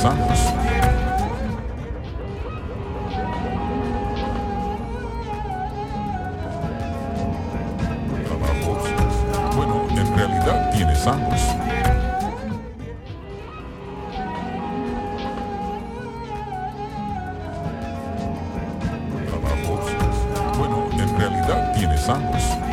Trabajos. Bueno, en realidad tienes ambos. Bueno, en realidad tienes ambos.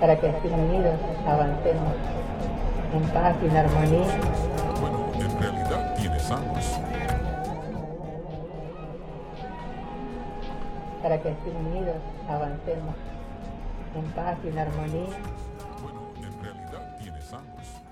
Para que así unidos avancemos en paz y en armonía Bueno, en realidad tienes ambos. para que así unidos avancemos en paz y en armonía Bueno, en realidad tienes ambos.